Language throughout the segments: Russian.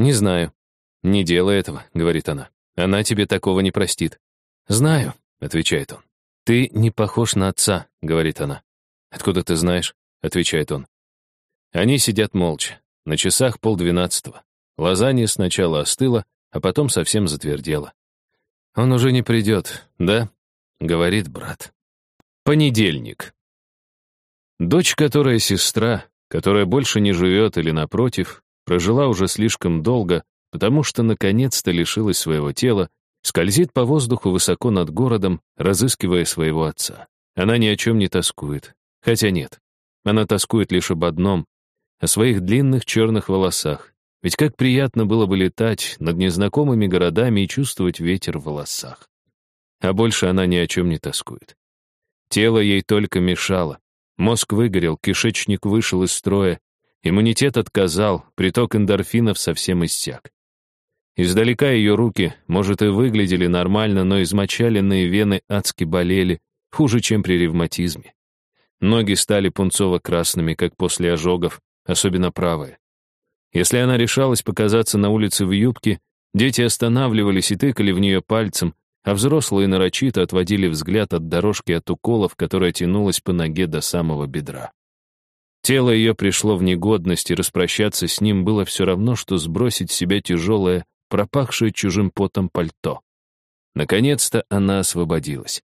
«Не знаю». «Не делай этого», — говорит она. «Она тебе такого не простит». «Знаю», — отвечает он. «Ты не похож на отца», — говорит она. «Откуда ты знаешь?» — отвечает он. Они сидят молча. На часах полдвенадцатого. Лазанья сначала остыла, а потом совсем затвердела. «Он уже не придет, да?» — говорит брат. Понедельник. Дочь, которая сестра, которая больше не живет или, напротив, прожила уже слишком долго, потому что наконец-то лишилась своего тела, скользит по воздуху высоко над городом, разыскивая своего отца. Она ни о чем не тоскует. Хотя нет, она тоскует лишь об одном — о своих длинных черных волосах. Ведь как приятно было бы летать над незнакомыми городами и чувствовать ветер в волосах. А больше она ни о чем не тоскует. Тело ей только мешало. Мозг выгорел, кишечник вышел из строя, иммунитет отказал, приток эндорфинов совсем иссяк. Издалека ее руки, может, и выглядели нормально, но измочаленные вены адски болели, хуже, чем при ревматизме. Ноги стали пунцово-красными, как после ожогов, особенно правая. Если она решалась показаться на улице в юбке, дети останавливались и тыкали в нее пальцем, а взрослые нарочито отводили взгляд от дорожки от уколов, которая тянулась по ноге до самого бедра. Тело ее пришло в негодность, и распрощаться с ним было все равно, что сбросить с себя тяжелое, пропахшее чужим потом пальто. Наконец-то она освободилась.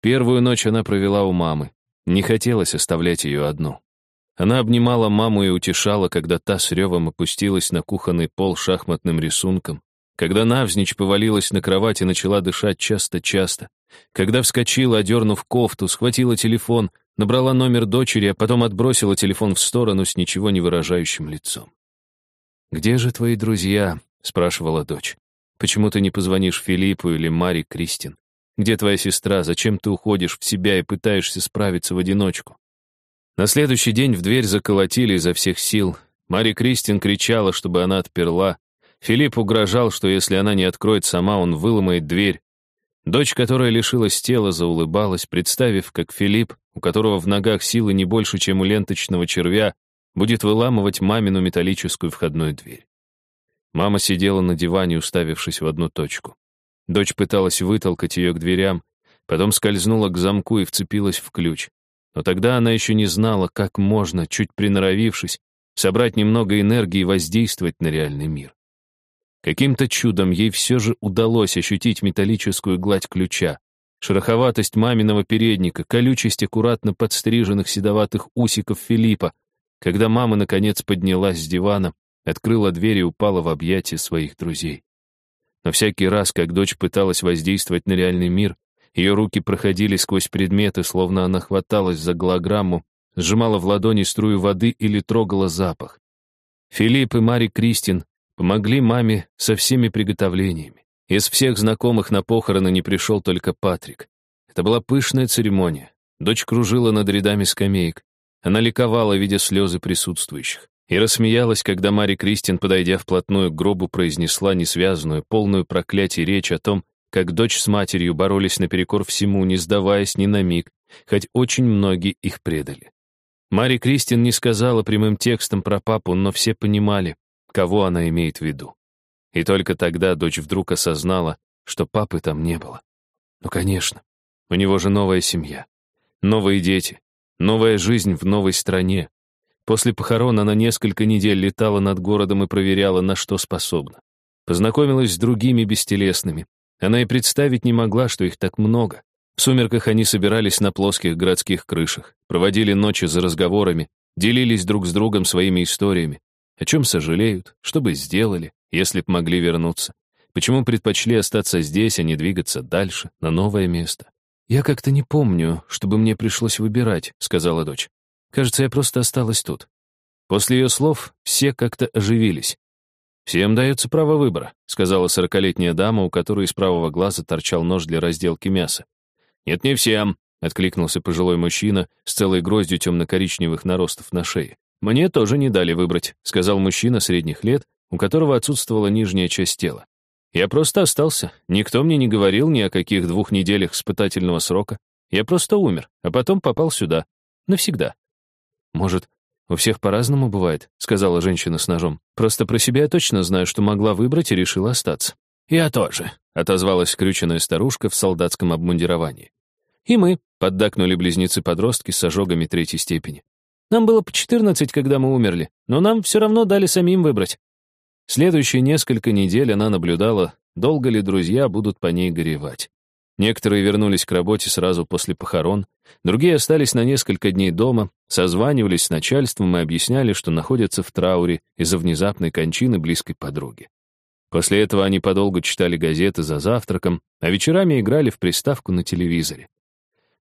Первую ночь она провела у мамы. Не хотелось оставлять ее одну. Она обнимала маму и утешала, когда та с ревом опустилась на кухонный пол шахматным рисунком, когда навзничь повалилась на кровать и начала дышать часто-часто, когда вскочила, одернув кофту, схватила телефон, набрала номер дочери, а потом отбросила телефон в сторону с ничего не выражающим лицом. «Где же твои друзья?» — спрашивала дочь. «Почему ты не позвонишь Филиппу или Маре Кристин? Где твоя сестра? Зачем ты уходишь в себя и пытаешься справиться в одиночку?» На следующий день в дверь заколотили изо всех сил. Мари Кристин кричала, чтобы она отперла, Филипп угрожал, что если она не откроет сама, он выломает дверь. Дочь, которая лишилась тела, заулыбалась, представив, как Филипп, у которого в ногах силы не больше, чем у ленточного червя, будет выламывать мамину металлическую входную дверь. Мама сидела на диване, уставившись в одну точку. Дочь пыталась вытолкать ее к дверям, потом скользнула к замку и вцепилась в ключ. Но тогда она еще не знала, как можно, чуть приноровившись, собрать немного энергии и воздействовать на реальный мир. Каким-то чудом ей все же удалось ощутить металлическую гладь ключа, шероховатость маминого передника, колючесть аккуратно подстриженных седоватых усиков Филиппа, когда мама, наконец, поднялась с дивана, открыла дверь и упала в объятия своих друзей. Но всякий раз, как дочь пыталась воздействовать на реальный мир, ее руки проходили сквозь предметы, словно она хваталась за голограмму, сжимала в ладони струю воды или трогала запах. Филипп и Мари Кристин Помогли маме со всеми приготовлениями. Из всех знакомых на похороны не пришел только Патрик. Это была пышная церемония. Дочь кружила над рядами скамеек. Она ликовала, видя слезы присутствующих. И рассмеялась, когда Мари Кристин, подойдя вплотную к гробу, произнесла несвязанную, полную проклятие речь о том, как дочь с матерью боролись наперекор всему, не сдаваясь ни на миг, хоть очень многие их предали. Мари Кристин не сказала прямым текстом про папу, но все понимали, кого она имеет в виду. И только тогда дочь вдруг осознала, что папы там не было. Ну, конечно, у него же новая семья, новые дети, новая жизнь в новой стране. После похорон она несколько недель летала над городом и проверяла, на что способна. Познакомилась с другими бестелесными. Она и представить не могла, что их так много. В сумерках они собирались на плоских городских крышах, проводили ночи за разговорами, делились друг с другом своими историями, о чем сожалеют? Что бы сделали, если б могли вернуться? Почему предпочли остаться здесь, а не двигаться дальше, на новое место? «Я как-то не помню, чтобы мне пришлось выбирать», — сказала дочь. «Кажется, я просто осталась тут». После ее слов все как-то оживились. «Всем дается право выбора», — сказала сорокалетняя дама, у которой из правого глаза торчал нож для разделки мяса. «Нет, не всем», — откликнулся пожилой мужчина с целой гроздью темно-коричневых наростов на шее. «Мне тоже не дали выбрать», — сказал мужчина средних лет, у которого отсутствовала нижняя часть тела. «Я просто остался. Никто мне не говорил ни о каких двух неделях испытательного срока. Я просто умер, а потом попал сюда. Навсегда. Может, «У всех по-разному бывает», — сказала женщина с ножом. «Просто про себя я точно знаю, что могла выбрать и решила остаться». «Я тоже», — отозвалась скрюченная старушка в солдатском обмундировании. «И мы», — поддакнули близнецы-подростки с ожогами третьей степени. «Нам было по четырнадцать, когда мы умерли, но нам все равно дали самим выбрать». Следующие несколько недель она наблюдала, долго ли друзья будут по ней горевать. Некоторые вернулись к работе сразу после похорон, другие остались на несколько дней дома, созванивались с начальством и объясняли, что находятся в трауре из-за внезапной кончины близкой подруги. После этого они подолгу читали газеты за завтраком, а вечерами играли в приставку на телевизоре.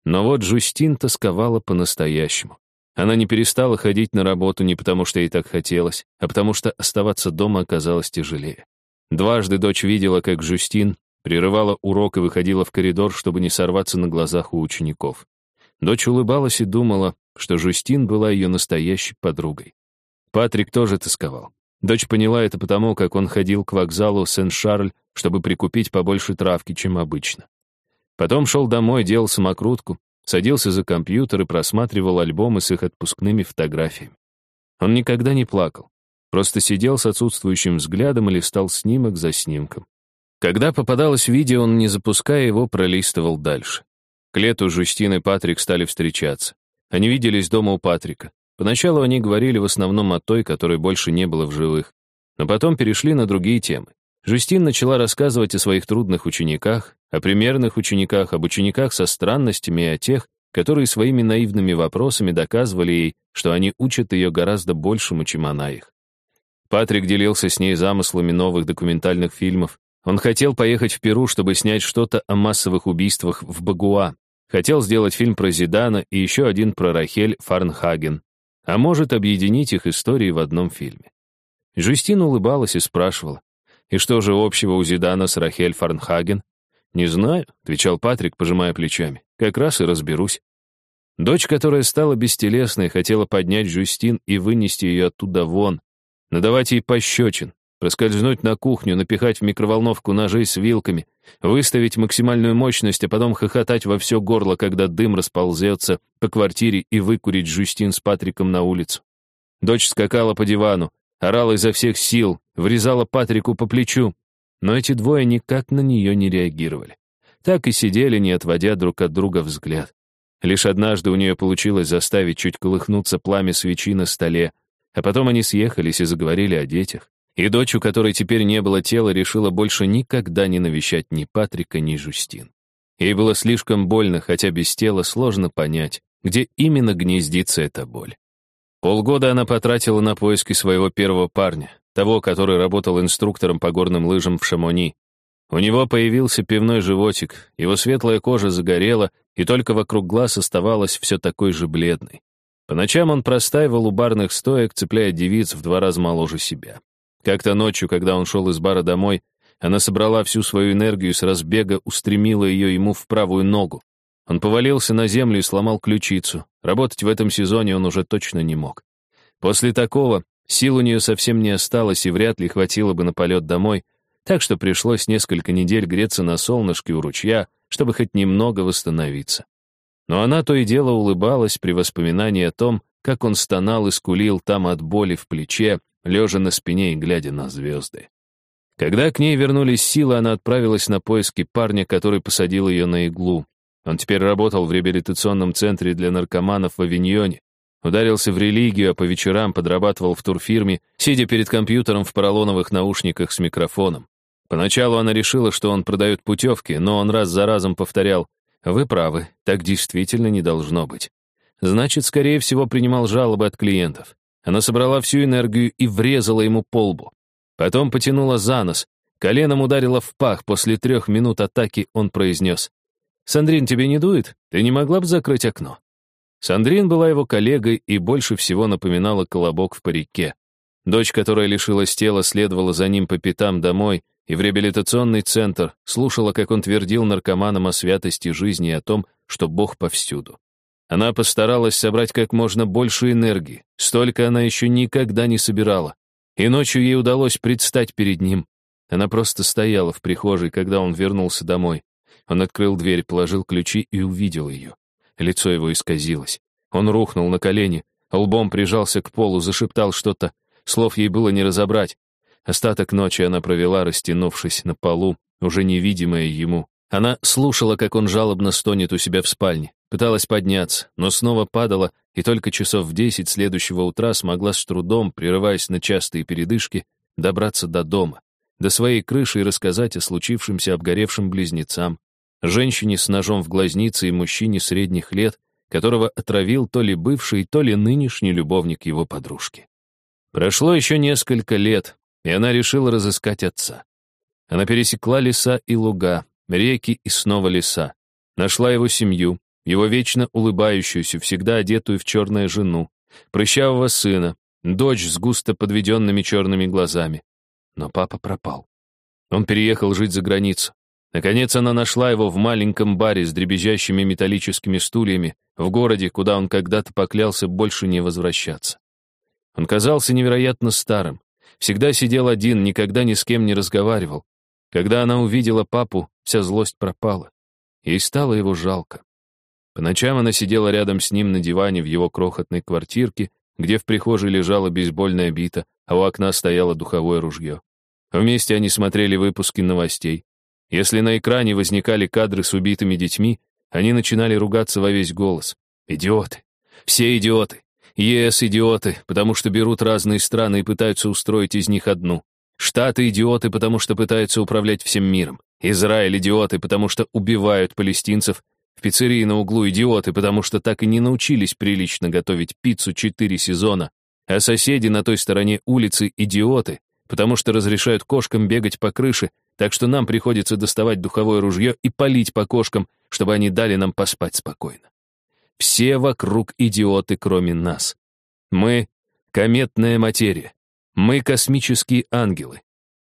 Но вот Жустин тосковала по-настоящему. Она не перестала ходить на работу не потому, что ей так хотелось, а потому что оставаться дома оказалось тяжелее. Дважды дочь видела, как Жустин прерывала урок и выходила в коридор, чтобы не сорваться на глазах у учеников. Дочь улыбалась и думала, что Жустин была ее настоящей подругой. Патрик тоже тосковал. Дочь поняла это потому, как он ходил к вокзалу Сен-Шарль, чтобы прикупить побольше травки, чем обычно. Потом шел домой, делал самокрутку, садился за компьютер и просматривал альбомы с их отпускными фотографиями. Он никогда не плакал, просто сидел с отсутствующим взглядом и листал снимок за снимком. Когда попадалось видео, он, не запуская его, пролистывал дальше. К лету Жустин и Патрик стали встречаться. Они виделись дома у Патрика. Поначалу они говорили в основном о той, которой больше не было в живых. Но потом перешли на другие темы. Жустин начала рассказывать о своих трудных учениках, о примерных учениках, об учениках со странностями и о тех, которые своими наивными вопросами доказывали ей, что они учат ее гораздо большему, чем она их. Патрик делился с ней замыслами новых документальных фильмов, он хотел поехать в Перу, чтобы снять что-то о массовых убийствах в Багуа. Хотел сделать фильм про Зидана и еще один про Рахель Фарнхаген. А может, объединить их истории в одном фильме. Жюстина улыбалась и спрашивала, «И что же общего у Зидана с Рахель Фарнхаген?» «Не знаю», — отвечал Патрик, пожимая плечами. «Как раз и разберусь». Дочь, которая стала бестелесной, хотела поднять Жюстин и вынести ее оттуда вон, надавать ей пощечин, проскользнуть на кухню, напихать в микроволновку ножей с вилками, выставить максимальную мощность, а потом хохотать во все горло, когда дым расползется по квартире и выкурить Жюстин с Патриком на улицу. Дочь скакала по дивану, орала изо всех сил, врезала Патрику по плечу, но эти двое никак на нее не реагировали. Так и сидели, не отводя друг от друга взгляд. Лишь однажды у нее получилось заставить чуть колыхнуться пламя свечи на столе, а потом они съехались и заговорили о детях. И дочь, у которой теперь не было тела, решила больше никогда не навещать ни Патрика, ни Жустин. Ей было слишком больно, хотя без тела сложно понять, где именно гнездится эта боль. Полгода она потратила на поиски своего первого парня, того, который работал инструктором по горным лыжам в Шамони. У него появился пивной животик, его светлая кожа загорела, и только вокруг глаз оставалась все такой же бледной. По ночам он простаивал у барных стоек, цепляя девиц в два раза моложе себя. Как-то ночью, когда он шел из бара домой, она собрала всю свою энергию с разбега устремила ее ему в правую ногу. Он повалился на землю и сломал ключицу. Работать в этом сезоне он уже точно не мог. После такого сил у нее совсем не осталось и вряд ли хватило бы на полет домой, так что пришлось несколько недель греться на солнышке у ручья, чтобы хоть немного восстановиться. Но она то и дело улыбалась при воспоминании о том, как он стонал и скулил там от боли в плече, лежа на спине и глядя на звезды. Когда к ней вернулись силы, она отправилась на поиски парня, который посадил ее на иглу. Он теперь работал в реабилитационном центре для наркоманов в Авиньоне, ударился в религию, а по вечерам подрабатывал в турфирме, сидя перед компьютером в поролоновых наушниках с микрофоном. Поначалу она решила, что он продает путевки, но он раз за разом повторял, «Вы правы, так действительно не должно быть». Значит, скорее всего, принимал жалобы от клиентов. Она собрала всю энергию и врезала ему по лбу. Потом потянула за нос, коленом ударила в пах. После трех минут атаки он произнес. «Сандрин, тебе не дует? Ты не могла бы закрыть окно?» Сандрин была его коллегой и больше всего напоминала колобок в парике. Дочь, которая лишилась тела, следовала за ним по пятам домой и в реабилитационный центр, слушала, как он твердил наркоманам о святости жизни и о том, что Бог повсюду. Она постаралась собрать как можно больше энергии. Столько она еще никогда не собирала. И ночью ей удалось предстать перед ним. Она просто стояла в прихожей, когда он вернулся домой. Он открыл дверь, положил ключи и увидел ее. Лицо его исказилось. Он рухнул на колени. лбом прижался к полу, зашептал что-то, слов ей было не разобрать. Остаток ночи она провела, растянувшись на полу, уже невидимая ему. Она слушала, как он жалобно стонет у себя в спальне, пыталась подняться, но снова падала, и только часов в десять следующего утра смогла с трудом, прерываясь на частые передышки, добраться до дома, до своей крыши и рассказать о случившемся обгоревшим близнецам, женщине с ножом в глазнице и мужчине средних лет, которого отравил то ли бывший, то ли нынешний любовник его подружки. Прошло еще несколько лет, и она решила разыскать отца. Она пересекла леса и луга, реки и снова леса, нашла его семью, его вечно улыбающуюся, всегда одетую в черное жену, прыщавого сына, дочь с густо подведенными черными глазами. Но папа пропал. Он переехал жить за границу. Наконец она нашла его в маленьком баре с дребезжащими металлическими стульями в городе, куда он когда-то поклялся больше не возвращаться. Он казался невероятно старым, всегда сидел один, никогда ни с кем не разговаривал. Когда она увидела папу, вся злость пропала. Ей стало его жалко. По ночам она сидела рядом с ним на диване в его крохотной квартирке, где в прихожей лежала бейсбольная бита, а у окна стояло духовое ружье. Вместе они смотрели выпуски новостей. Если на экране возникали кадры с убитыми детьми, они начинали ругаться во весь голос. Идиоты. Все идиоты. ЕС идиоты, потому что берут разные страны и пытаются устроить из них одну. Штаты идиоты, потому что пытаются управлять всем миром. Израиль идиоты, потому что убивают палестинцев. В пиццерии на углу идиоты, потому что так и не научились прилично готовить пиццу четыре сезона. А соседи на той стороне улицы идиоты, потому что разрешают кошкам бегать по крыше, так что нам приходится доставать духовое ружье и палить по кошкам, чтобы они дали нам поспать спокойно. Все вокруг идиоты, кроме нас. Мы — кометная материя. Мы — космические ангелы.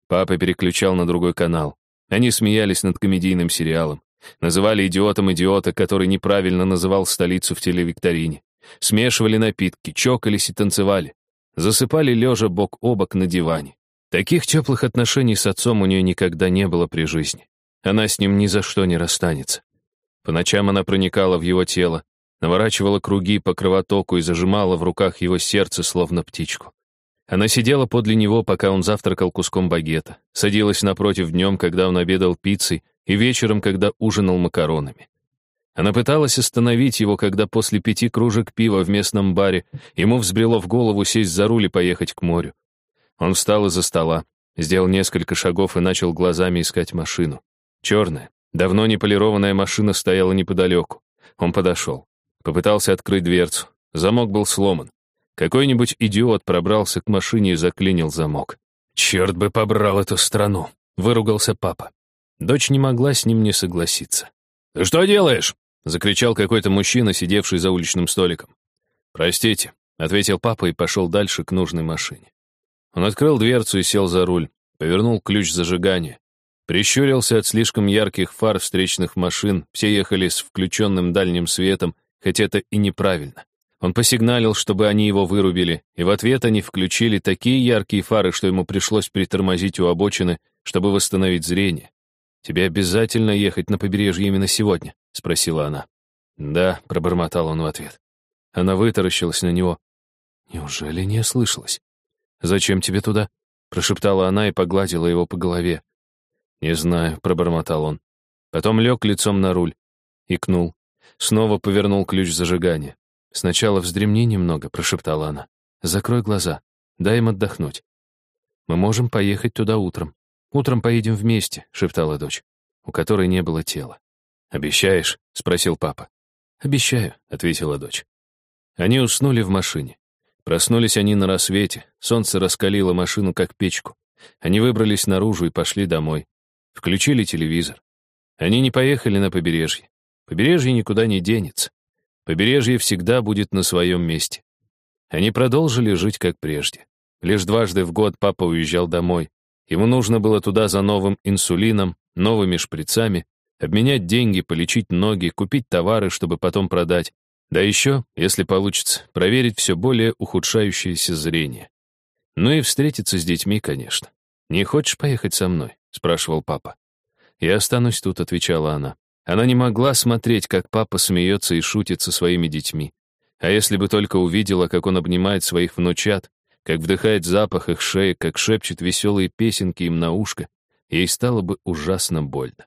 Папа переключал на другой канал. Они смеялись над комедийным сериалом. Называли идиотом идиота, который неправильно называл столицу в телевикторине. Смешивали напитки, чокались и танцевали. Засыпали лежа бок о бок на диване. Таких теплых отношений с отцом у нее никогда не было при жизни. Она с ним ни за что не расстанется. По ночам она проникала в его тело, наворачивала круги по кровотоку и зажимала в руках его сердце, словно птичку. Она сидела подле него, пока он завтракал куском багета, садилась напротив днем, когда он обедал пиццей, и вечером, когда ужинал макаронами. Она пыталась остановить его, когда после пяти кружек пива в местном баре ему взбрело в голову сесть за руль и поехать к морю. Он встал из-за стола, сделал несколько шагов и начал глазами искать машину. Черная, давно не полированная машина стояла неподалеку. Он подошел. Попытался открыть дверцу. Замок был сломан. Какой-нибудь идиот пробрался к машине и заклинил замок. «Черт бы побрал эту страну!» — выругался папа. Дочь не могла с ним не согласиться. «Ты что делаешь?» — закричал какой-то мужчина, сидевший за уличным столиком. «Простите», — ответил папа и пошел дальше к нужной машине. Он открыл дверцу и сел за руль, повернул ключ зажигания. Прищурился от слишком ярких фар встречных машин, все ехали с включенным дальним светом, хотя это и неправильно. Он посигналил, чтобы они его вырубили, и в ответ они включили такие яркие фары, что ему пришлось притормозить у обочины, чтобы восстановить зрение. «Тебе обязательно ехать на побережье именно сегодня?» — спросила она. «Да», — пробормотал он в ответ. Она вытаращилась на него. «Неужели не ослышалась?» «Зачем тебе туда?» — прошептала она и погладила его по голове. «Не знаю», — пробормотал он. Потом лег лицом на руль. Икнул. Снова повернул ключ зажигания. «Сначала вздремни немного», — прошептала она. «Закрой глаза. Дай им отдохнуть. Мы можем поехать туда утром. Утром поедем вместе», — шептала дочь, у которой не было тела. «Обещаешь?» — спросил папа. «Обещаю», — ответила дочь. Они уснули в машине. Проснулись они на рассвете, солнце раскалило машину, как печку. Они выбрались наружу и пошли домой. Включили телевизор. Они не поехали на побережье. Побережье никуда не денется. Побережье всегда будет на своем месте. Они продолжили жить как прежде. Лишь дважды в год папа уезжал домой. Ему нужно было туда за новым инсулином, новыми шприцами, обменять деньги, полечить ноги, купить товары, чтобы потом продать. Да еще, если получится, проверить все более ухудшающееся зрение. Ну и встретиться с детьми, конечно. «Не хочешь поехать со мной?» — спрашивал папа. «Я останусь тут», — отвечала она. Она не могла смотреть, как папа смеется и шутит со своими детьми. А если бы только увидела, как он обнимает своих внучат, как вдыхает запах их шеи, как шепчет веселые песенки им на ушко, ей стало бы ужасно больно.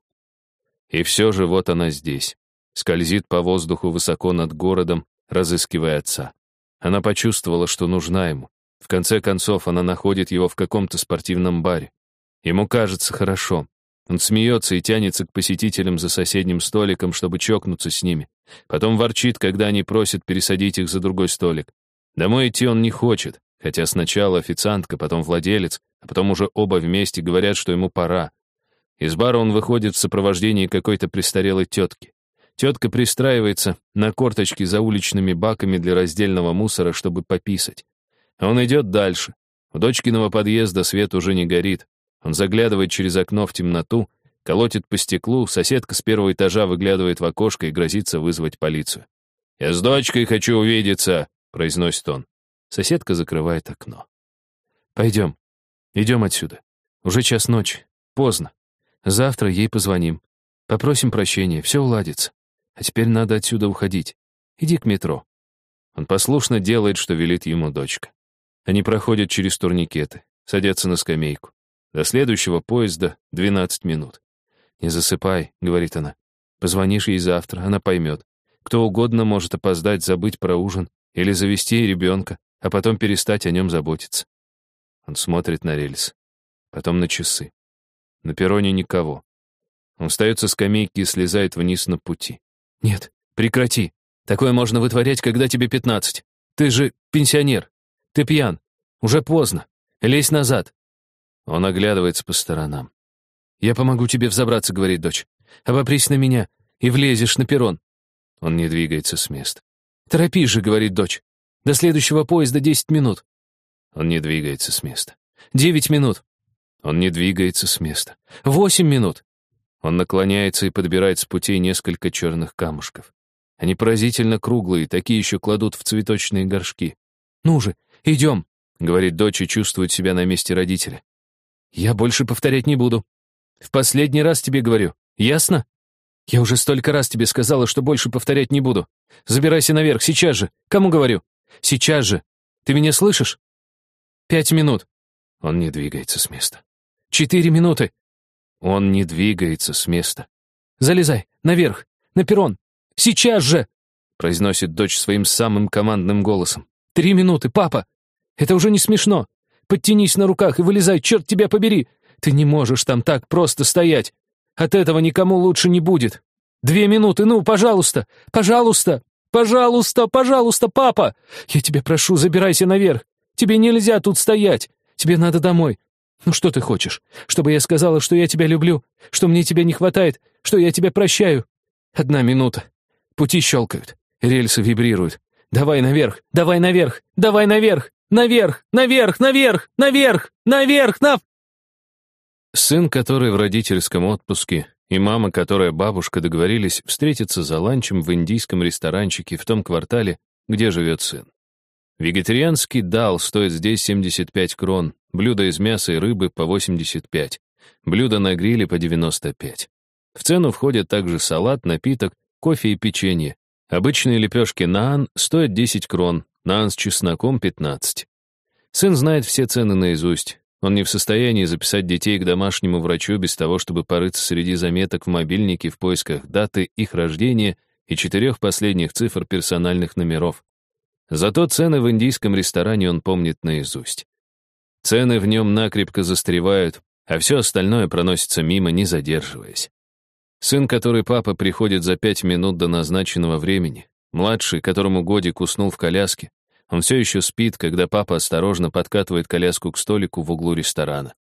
И все же вот она здесь, скользит по воздуху высоко над городом, разыскивая отца. Она почувствовала, что нужна ему. В конце концов, она находит его в каком-то спортивном баре. Ему кажется хорошо. Он смеется и тянется к посетителям за соседним столиком, чтобы чокнуться с ними. Потом ворчит, когда они просят пересадить их за другой столик. Домой идти он не хочет, хотя сначала официантка, потом владелец, а потом уже оба вместе говорят, что ему пора. Из бара он выходит в сопровождении какой-то престарелой тетки. Тетка пристраивается на корточки за уличными баками для раздельного мусора, чтобы пописать. Он идет дальше. У дочкиного подъезда свет уже не горит. Он заглядывает через окно в темноту, колотит по стеклу, соседка с первого этажа выглядывает в окошко и грозится вызвать полицию. «Я с дочкой хочу увидеться», — произносит он. Соседка закрывает окно. «Пойдем. Идем отсюда. Уже час ночи. Поздно. Завтра ей позвоним. Попросим прощения, все уладится. А теперь надо отсюда уходить. Иди к метро». Он послушно делает, что велит ему дочка. Они проходят через турникеты, садятся на скамейку. До следующего поезда 12 минут. «Не засыпай», — говорит она. «Позвонишь ей завтра, она поймет. Кто угодно может опоздать, забыть про ужин или завести ребенка, а потом перестать о нем заботиться». Он смотрит на рельс, потом на часы. На перроне никого. Он встает со скамейки и слезает вниз на пути. «Нет, прекрати. Такое можно вытворять, когда тебе пятнадцать. Ты же пенсионер. Ты пьян. Уже поздно. Лезь назад». Он оглядывается по сторонам. «Я помогу тебе взобраться», — говорит дочь. «Обопрись на меня и влезешь на перрон». Он не двигается с места. «Торопись же», — говорит дочь. «До следующего поезда десять минут». Он не двигается с места. «Девять минут». Он не двигается с места. «Восемь минут». Он наклоняется и подбирает с путей несколько черных камушков. Они поразительно круглые, такие еще кладут в цветочные горшки. «Ну же, идем», — говорит дочь и чувствует себя на месте родителя. «Я больше повторять не буду. В последний раз тебе говорю. Ясно? Я уже столько раз тебе сказала, что больше повторять не буду. Забирайся наверх, сейчас же. Кому говорю? Сейчас же. Ты меня слышишь? Пять минут. Он не двигается с места. Четыре минуты. Он не двигается с места. Залезай, наверх, на перрон. Сейчас же! Произносит дочь своим самым командным голосом. Три минуты, папа! Это уже не смешно. Подтянись на руках и вылезай, черт тебя побери! Ты не можешь там так просто стоять. От этого никому лучше не будет. Две минуты, ну, пожалуйста, пожалуйста, пожалуйста, пожалуйста, папа! Я тебя прошу, забирайся наверх. Тебе нельзя тут стоять. Тебе надо домой. Ну что ты хочешь? Чтобы я сказала, что я тебя люблю, что мне тебя не хватает, что я тебя прощаю? Одна минута. Пути щелкают, рельсы вибрируют. Давай наверх, давай наверх, давай наверх. Наверх! Наверх! Наверх! Наверх! Наверх! На...» Сын, который в родительском отпуске, и мама, которая бабушка, договорились встретиться за ланчем в индийском ресторанчике в том квартале, где живет сын. Вегетарианский дал стоит здесь 75 крон, блюдо из мяса и рыбы по 85, блюдо на гриле по 95. В цену входят также салат, напиток, кофе и печенье. Обычные лепешки наан стоят 10 крон, Нан с чесноком — 15. Сын знает все цены наизусть. Он не в состоянии записать детей к домашнему врачу без того, чтобы порыться среди заметок в мобильнике в поисках даты их рождения и четырех последних цифр персональных номеров. Зато цены в индийском ресторане он помнит наизусть. Цены в нем накрепко застревают, а все остальное проносится мимо, не задерживаясь. Сын, который папа приходит за пять минут до назначенного времени, Младший, которому годик уснул в коляске, он все еще спит, когда папа осторожно подкатывает коляску к столику в углу ресторана.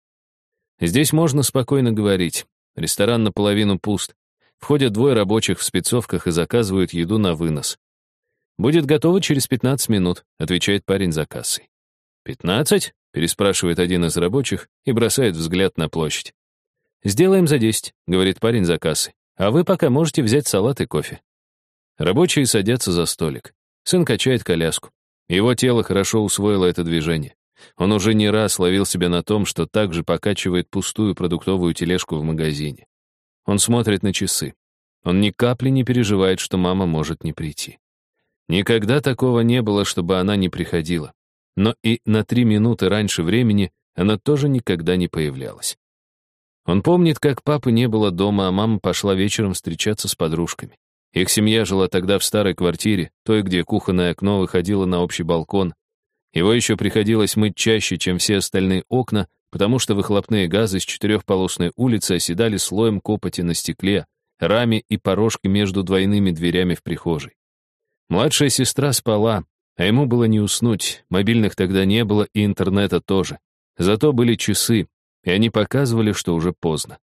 Здесь можно спокойно говорить. Ресторан наполовину пуст. Входят двое рабочих в спецовках и заказывают еду на вынос. «Будет готово через 15 минут», — отвечает парень за кассой. «Пятнадцать?» — переспрашивает один из рабочих и бросает взгляд на площадь. «Сделаем за десять», — говорит парень за кассой. «А вы пока можете взять салат и кофе». Рабочие садятся за столик. Сын качает коляску. Его тело хорошо усвоило это движение. Он уже не раз ловил себя на том, что также покачивает пустую продуктовую тележку в магазине. Он смотрит на часы. Он ни капли не переживает, что мама может не прийти. Никогда такого не было, чтобы она не приходила. Но и на три минуты раньше времени она тоже никогда не появлялась. Он помнит, как папы не было дома, а мама пошла вечером встречаться с подружками. Их семья жила тогда в старой квартире, той, где кухонное окно выходило на общий балкон. Его еще приходилось мыть чаще, чем все остальные окна, потому что выхлопные газы с четырехполосной улицы оседали слоем копоти на стекле, раме и порожке между двойными дверями в прихожей. Младшая сестра спала, а ему было не уснуть, мобильных тогда не было и интернета тоже. Зато были часы, и они показывали, что уже поздно.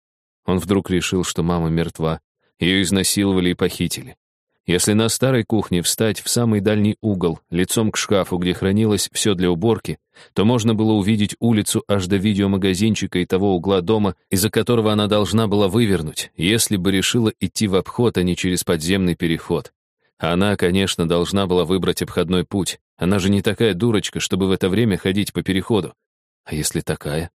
Он вдруг решил, что мама мертва, ее изнасиловали и похитили. Если на старой кухне встать в самый дальний угол, лицом к шкафу, где хранилось все для уборки, то можно было увидеть улицу аж до видеомагазинчика и того угла дома, из-за которого она должна была вывернуть, если бы решила идти в обход, а не через подземный переход. Она, конечно, должна была выбрать обходной путь. Она же не такая дурочка, чтобы в это время ходить по переходу. А если такая?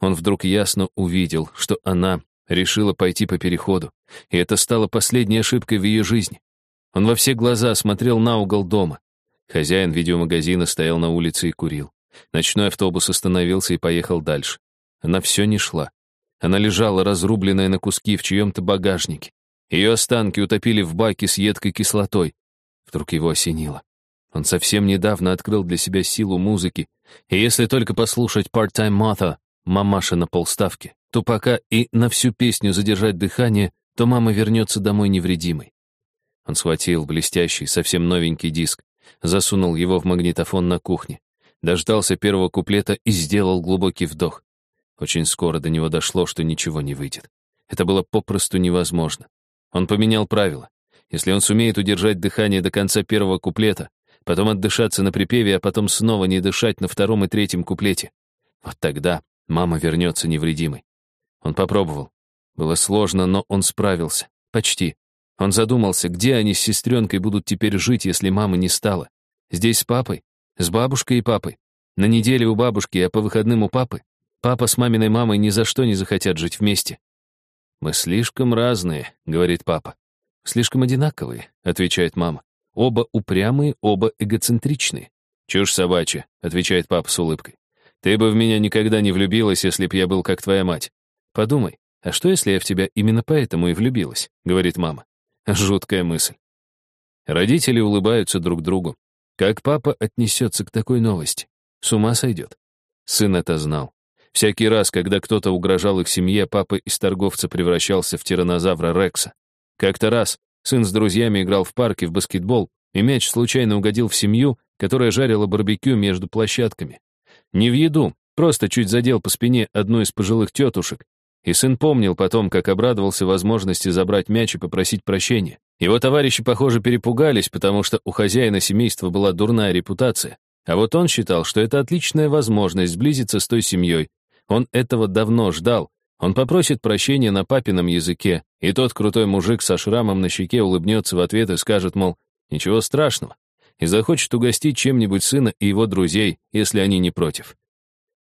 Он вдруг ясно увидел, что она решила пойти по переходу, и это стало последней ошибкой в ее жизни. Он во все глаза смотрел на угол дома. Хозяин видеомагазина стоял на улице и курил. Ночной автобус остановился и поехал дальше. Она все не шла. Она лежала, разрубленная на куски в чьем-то багажнике. Ее останки утопили в баке с едкой кислотой. Вдруг его осенило. Он совсем недавно открыл для себя силу музыки, и если только послушать «Part-Time Mother», «Мамаша на полставки», то пока и на всю песню задержать дыхание, то мама вернется домой невредимой. Он схватил блестящий, совсем новенький диск, засунул его в магнитофон на кухне, дождался первого куплета и сделал глубокий вдох. Очень скоро до него дошло, что ничего не выйдет. Это было попросту невозможно. Он поменял правила. Если он сумеет удержать дыхание до конца первого куплета, потом отдышаться на припеве, а потом снова не дышать на втором и третьем куплете, вот тогда мама вернется невредимой. Он попробовал. Было сложно, но он справился. Почти. Он задумался, где они с сестренкой будут теперь жить, если мамы не стало. Здесь с папой? С бабушкой и папой? На неделе у бабушки, а по выходным у папы? Папа с маминой мамой ни за что не захотят жить вместе. «Мы слишком разные», — говорит папа. «Слишком одинаковые», — отвечает мама. «Оба упрямые, оба эгоцентричные». «Чушь собачья», — отвечает папа с улыбкой. «Ты бы в меня никогда не влюбилась, если б я был как твоя мать. Подумай, а что, если я в тебя именно поэтому и влюбилась?» — говорит мама. Жуткая мысль. Родители улыбаются друг другу. Как папа отнесется к такой новости? С ума сойдет. Сын это знал. Всякий раз, когда кто-то угрожал их семье, папа из торговца превращался в тиранозавра Рекса. Как-то раз сын с друзьями играл в парке в баскетбол, и мяч случайно угодил в семью, которая жарила барбекю между площадками. Не в еду, просто чуть задел по спине одну из пожилых тетушек, и сын помнил потом, как обрадовался возможности забрать мяч и попросить прощения. Его товарищи, похоже, перепугались, потому что у хозяина семейства была дурная репутация. А вот он считал, что это отличная возможность сблизиться с той семьей. Он этого давно ждал. Он попросит прощения на папином языке, и тот крутой мужик со шрамом на щеке улыбнется в ответ и скажет, мол, ничего страшного, и захочет угостить чем-нибудь сына и его друзей, если они не против.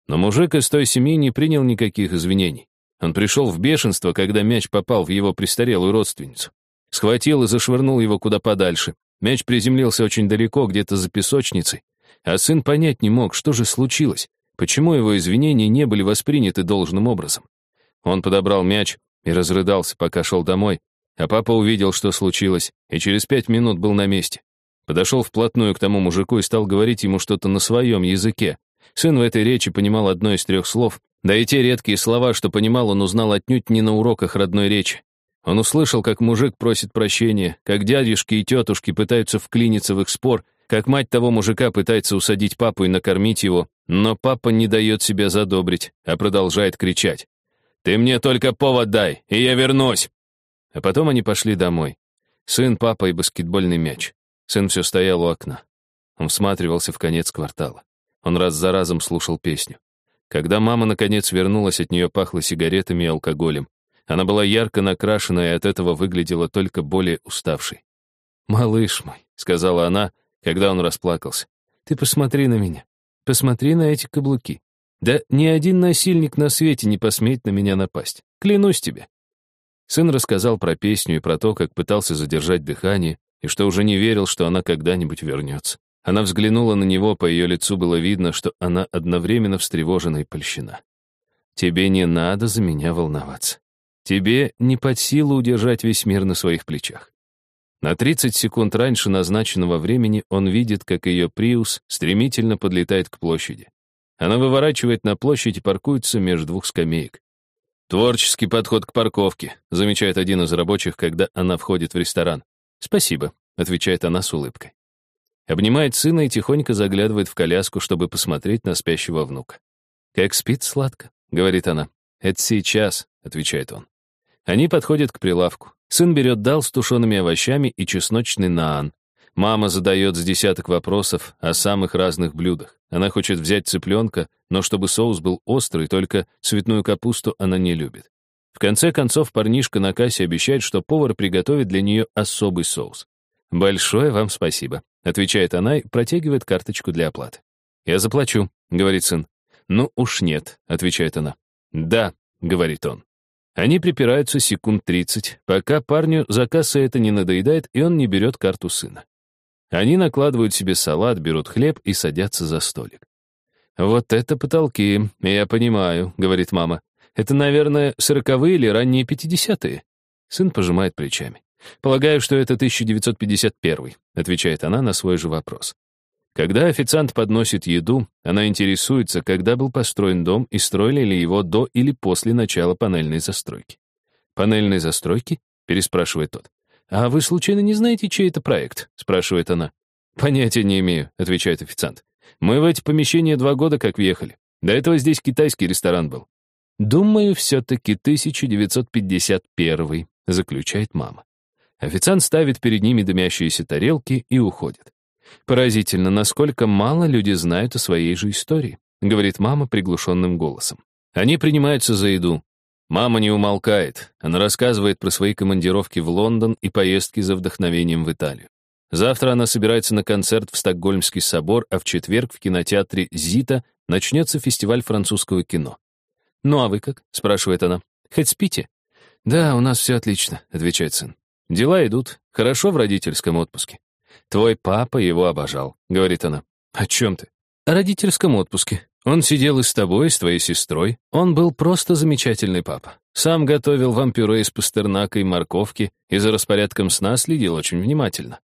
Но мужик из той семьи не принял никаких извинений. Он пришел в бешенство, когда мяч попал в его престарелую родственницу. Схватил и зашвырнул его куда подальше. Мяч приземлился очень далеко, где-то за песочницей. А сын понять не мог, что же случилось, почему его извинения не были восприняты должным образом. Он подобрал мяч и разрыдался, пока шел домой, а папа увидел, что случилось, и через пять минут был на месте. Подошел вплотную к тому мужику и стал говорить ему что-то на своем языке. Сын в этой речи понимал одно из трех слов, да и те редкие слова, что понимал, он узнал отнюдь не на уроках родной речи. Он услышал, как мужик просит прощения, как дядюшки и тетушки пытаются вклиниться в их спор, как мать того мужика пытается усадить папу и накормить его, но папа не дает себя задобрить, а продолжает кричать. «Ты мне только повод дай, и я вернусь!» А потом они пошли домой. Сын, папа и баскетбольный мяч. Сын все стоял у окна. Он всматривался в конец квартала. Он раз за разом слушал песню. Когда мама, наконец, вернулась, от нее пахло сигаретами и алкоголем. Она была ярко накрашена и от этого выглядела только более уставшей. «Малыш мой», — сказала она, когда он расплакался, — «ты посмотри на меня. Посмотри на эти каблуки. Да ни один насильник на свете не посмеет на меня напасть. Клянусь тебе». Сын рассказал про песню и про то, как пытался задержать дыхание, и что уже не верил, что она когда-нибудь вернется. Она взглянула на него, по ее лицу было видно, что она одновременно встревожена и польщена. «Тебе не надо за меня волноваться. Тебе не под силу удержать весь мир на своих плечах». На 30 секунд раньше назначенного времени он видит, как ее Приус стремительно подлетает к площади. Она выворачивает на площадь и паркуется между двух скамеек. «Творческий подход к парковке», замечает один из рабочих, когда она входит в ресторан. «Спасибо», — отвечает она с улыбкой. Обнимает сына и тихонько заглядывает в коляску, чтобы посмотреть на спящего внука. «Как спит сладко», — говорит она. «Это сейчас», — отвечает он. Они подходят к прилавку. Сын берет дал с тушеными овощами и чесночный наан. Мама задает с десяток вопросов о самых разных блюдах. Она хочет взять цыпленка, но чтобы соус был острый, только цветную капусту она не любит. В конце концов, парнишка на кассе обещает, что повар приготовит для нее особый соус. «Большое вам спасибо», — отвечает она и протягивает карточку для оплаты. «Я заплачу», — говорит сын. «Ну уж нет», — отвечает она. «Да», — говорит он. Они припираются секунд тридцать, пока парню за кассой это не надоедает, и он не берет карту сына. Они накладывают себе салат, берут хлеб и садятся за столик. «Вот это потолки, я понимаю», — говорит мама. «Это, наверное, сороковые или ранние пятидесятые?» Сын пожимает плечами. «Полагаю, что это 1951», — отвечает она на свой же вопрос. Когда официант подносит еду, она интересуется, когда был построен дом и строили ли его до или после начала панельной застройки. «Панельной застройки?» — переспрашивает тот. «А вы случайно не знаете, чей это проект?» — спрашивает она. «Понятия не имею», — отвечает официант. «Мы в эти помещения два года как въехали. До этого здесь китайский ресторан был». «Думаю, все-таки 1951», — заключает мама. Официант ставит перед ними дымящиеся тарелки и уходит. «Поразительно, насколько мало люди знают о своей же истории», — говорит мама приглушенным голосом. Они принимаются за еду. Мама не умолкает. Она рассказывает про свои командировки в Лондон и поездки за вдохновением в Италию. Завтра она собирается на концерт в Стокгольмский собор, а в четверг в кинотеатре «Зита» начнется фестиваль французского кино. «Ну а вы как?» — спрашивает она. «Хоть спите?» «Да, у нас все отлично», — отвечает сын. «Дела идут. Хорошо в родительском отпуске». «Твой папа его обожал», — говорит она. «О чем ты?» «О родительском отпуске. Он сидел и с тобой, и с твоей сестрой. Он был просто замечательный папа. Сам готовил вам пюре из пастернака и морковки, и за распорядком сна следил очень внимательно.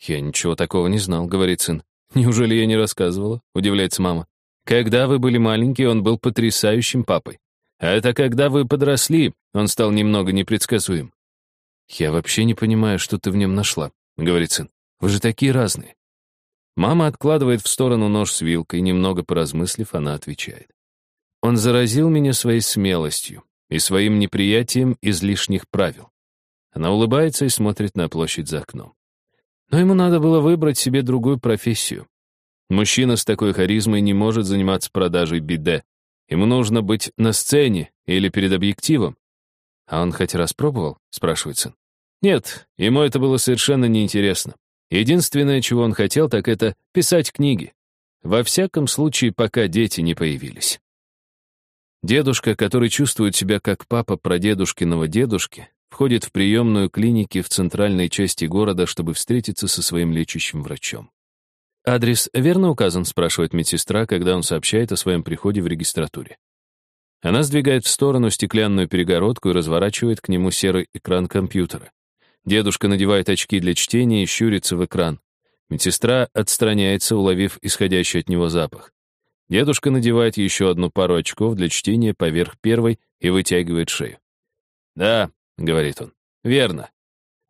«Я ничего такого не знал», — говорит сын. «Неужели я не рассказывала?» — удивляется мама. «Когда вы были маленькие, он был потрясающим папой. А это когда вы подросли, он стал немного непредсказуем». «Я вообще не понимаю, что ты в нем нашла», — говорит сын. «Вы же такие разные». Мама откладывает в сторону нож с вилкой, немного поразмыслив, она отвечает. Он заразил меня своей смелостью и своим неприятием излишних правил. Она улыбается и смотрит на площадь за окном. Но ему надо было выбрать себе другую профессию. Мужчина с такой харизмой не может заниматься продажей биде. Ему нужно быть на сцене или перед объективом. А он хоть раз пробовал? спрашивает сын. Нет, ему это было совершенно неинтересно. Единственное, чего он хотел, так это писать книги. Во всяком случае, пока дети не появились. Дедушка, который чувствует себя как папа прадедушкиного дедушки, входит в приемную клиники в центральной части города, чтобы встретиться со своим лечащим врачом. «Адрес верно указан?» — спрашивает медсестра, когда он сообщает о своем приходе в регистратуре. Она сдвигает в сторону стеклянную перегородку и разворачивает к нему серый экран компьютера. Дедушка надевает очки для чтения и щурится в экран. Медсестра отстраняется, уловив исходящий от него запах. Дедушка надевает еще одну пару очков для чтения поверх первой и вытягивает шею. «Да», — говорит он, — «верно.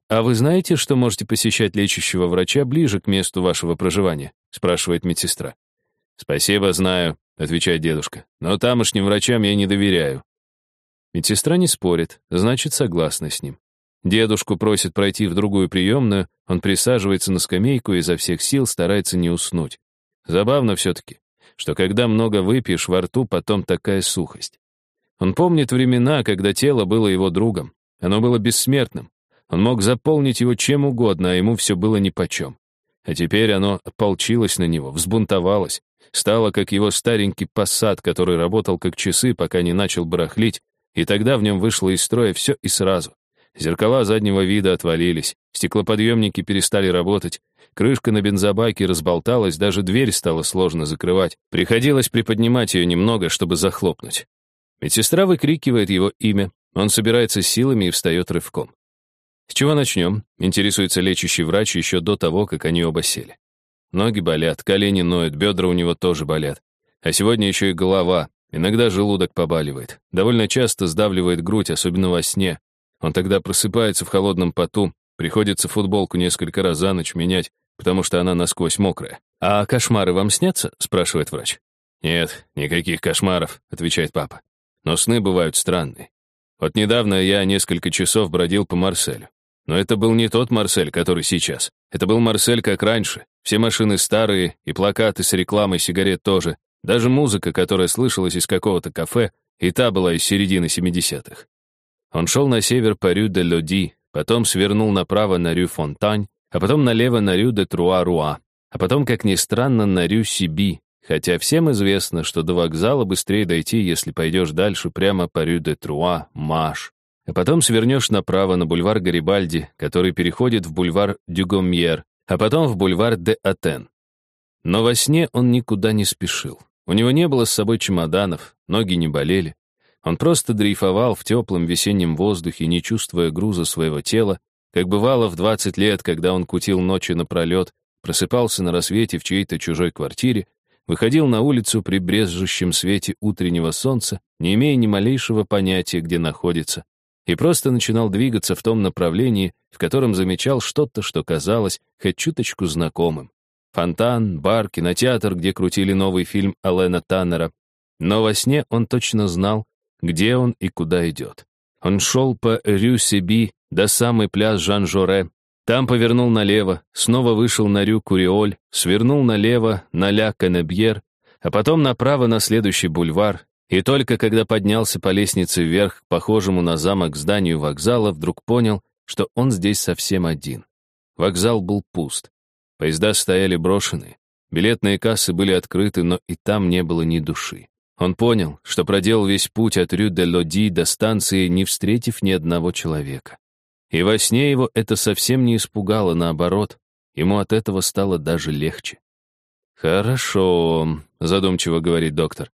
А вы знаете, что можете посещать лечащего врача ближе к месту вашего проживания?» — спрашивает медсестра. «Спасибо, знаю», — отвечает дедушка, «но тамошним врачам я не доверяю». Медсестра не спорит, значит, согласна с ним. Дедушку просит пройти в другую приемную, он присаживается на скамейку и изо всех сил старается не уснуть. Забавно все-таки, что когда много выпьешь, во рту потом такая сухость. Он помнит времена, когда тело было его другом. Оно было бессмертным. Он мог заполнить его чем угодно, а ему все было нипочем. А теперь оно ополчилось на него, взбунтовалось, стало как его старенький посад, который работал как часы, пока не начал барахлить, и тогда в нем вышло из строя все и сразу. Зеркала заднего вида отвалились, стеклоподъемники перестали работать, крышка на бензобаке разболталась, даже дверь стало сложно закрывать. Приходилось приподнимать ее немного, чтобы захлопнуть. Медсестра выкрикивает его имя, он собирается силами и встает рывком. «С чего начнем?» — интересуется лечащий врач еще до того, как они оба сели. Ноги болят, колени ноют, бедра у него тоже болят. А сегодня еще и голова, иногда желудок побаливает. Довольно часто сдавливает грудь, особенно во сне. Он тогда просыпается в холодном поту, приходится футболку несколько раз за ночь менять, потому что она насквозь мокрая. «А кошмары вам снятся?» — спрашивает врач. «Нет, никаких кошмаров», — отвечает папа. «Но сны бывают странные. Вот недавно я несколько часов бродил по Марселю. Но это был не тот Марсель, который сейчас. Это был Марсель как раньше. Все машины старые, и плакаты с рекламой сигарет тоже. Даже музыка, которая слышалась из какого-то кафе, и та была из середины 70-х. Он шел на север по Рю-де-Лоди, потом свернул направо на Рю-Фонтань, а потом налево на Рю-де-Труа-Руа, а потом, как ни странно, на Рю-Сиби, хотя всем известно, что до вокзала быстрее дойти, если пойдешь дальше прямо по Рю-де-Труа, Маш. А потом свернешь направо на бульвар Гарибальди, который переходит в бульвар Дюгомьер, а потом в бульвар де Атен. Но во сне он никуда не спешил. У него не было с собой чемоданов, ноги не болели. Он просто дрейфовал в теплом весеннем воздухе, не чувствуя груза своего тела, как бывало в 20 лет, когда он кутил ночи напролет, просыпался на рассвете в чьей-то чужой квартире, выходил на улицу при брезжущем свете утреннего солнца, не имея ни малейшего понятия, где находится, и просто начинал двигаться в том направлении, в котором замечал что-то, что казалось хоть чуточку знакомым. Фонтан, бар, кинотеатр, где крутили новый фильм Алена Таннера. Но во сне он точно знал, где он и куда идет. Он шел по Рю-Себи до самой пляж Жан-Жоре, там повернул налево, снова вышел на Рю-Куриоль, свернул налево на Ля-Канебьер, а потом направо на следующий бульвар, и только когда поднялся по лестнице вверх к похожему на замок зданию вокзала, вдруг понял, что он здесь совсем один. Вокзал был пуст. Поезда стояли брошенные. Билетные кассы были открыты, но и там не было ни души. Он понял, что проделал весь путь от Рю-де-Лоди до станции, не встретив ни одного человека. И во сне его это совсем не испугало, наоборот, ему от этого стало даже легче. «Хорошо», — задумчиво говорит доктор.